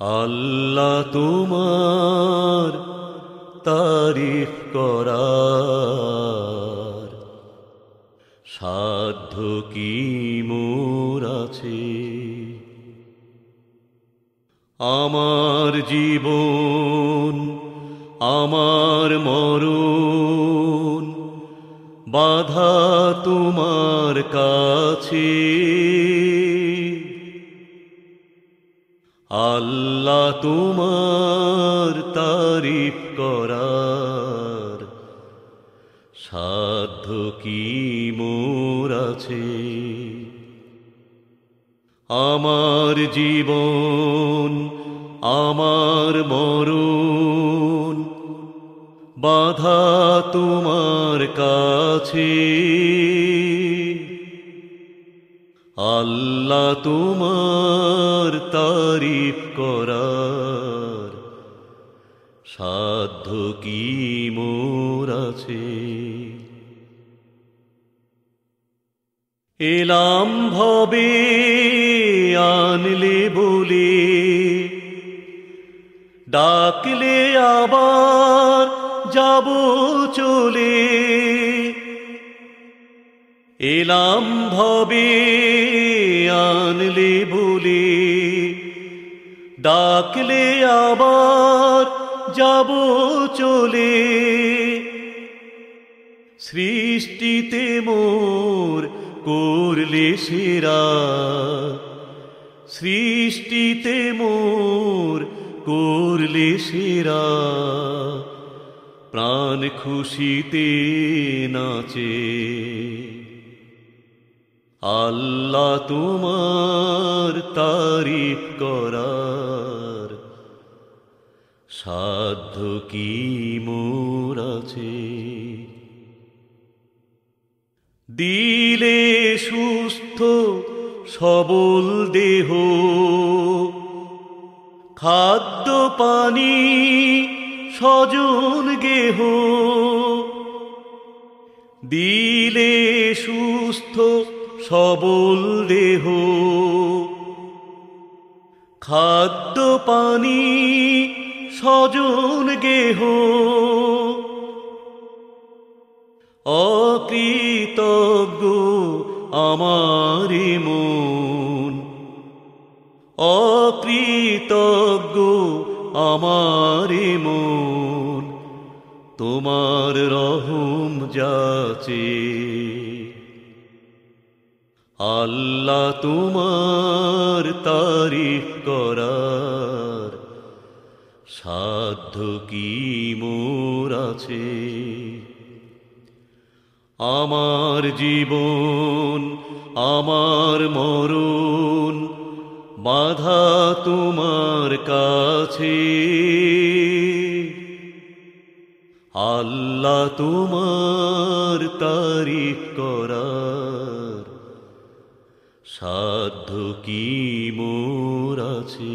আল্লাহ তোমার তারিফ করার। সাধ্য কি মোর আছে? আমার জীবন, আমার মরণ, বাধা তোমার কাছে। আল্লাহ তোমার তারিফ করার। সাধ্য কি মোর আছে? আমার জীবন, আমার মরণ, বাধা তোমার কাছে। আল্লাহ তোমার তারিফ করার সাধ্য কি মোর আছে? এলাম ভবে আনলে বলে, ডাকলে আবার যাব চলে। এলাম ভবে, আনলে বলে, ডাকলে আবার যাব চলে। সৃষ্টিতে মোর করলে সেরা, সৃষ্টিতে মোর করলে সেরা। প্রাণ খুশিতে নাচে। আল্লাহ তোমার তারিফ করার। সাধ্য কি মোর আছে? দিলে সুস্থ, সবল দেহ। খাদ্য, পানি, স্বজন, গেহ। দিলে সুস্থ সবল দেহ। খাদ্য পানি স্বজন গেহ। অকৃতজ্ঞ আমার মন। অকৃতজ্ঞ আমার মন। তোমার রহম যাচে। আল্লাহ তোমার তারিফ করার সাধ্য কি মোর আছে? আমার জীবন, আমার মরণ বাধা তোমার কাছে। আল্লাহ তোমার তারিফ করার সাধ্য কি মোর আছে?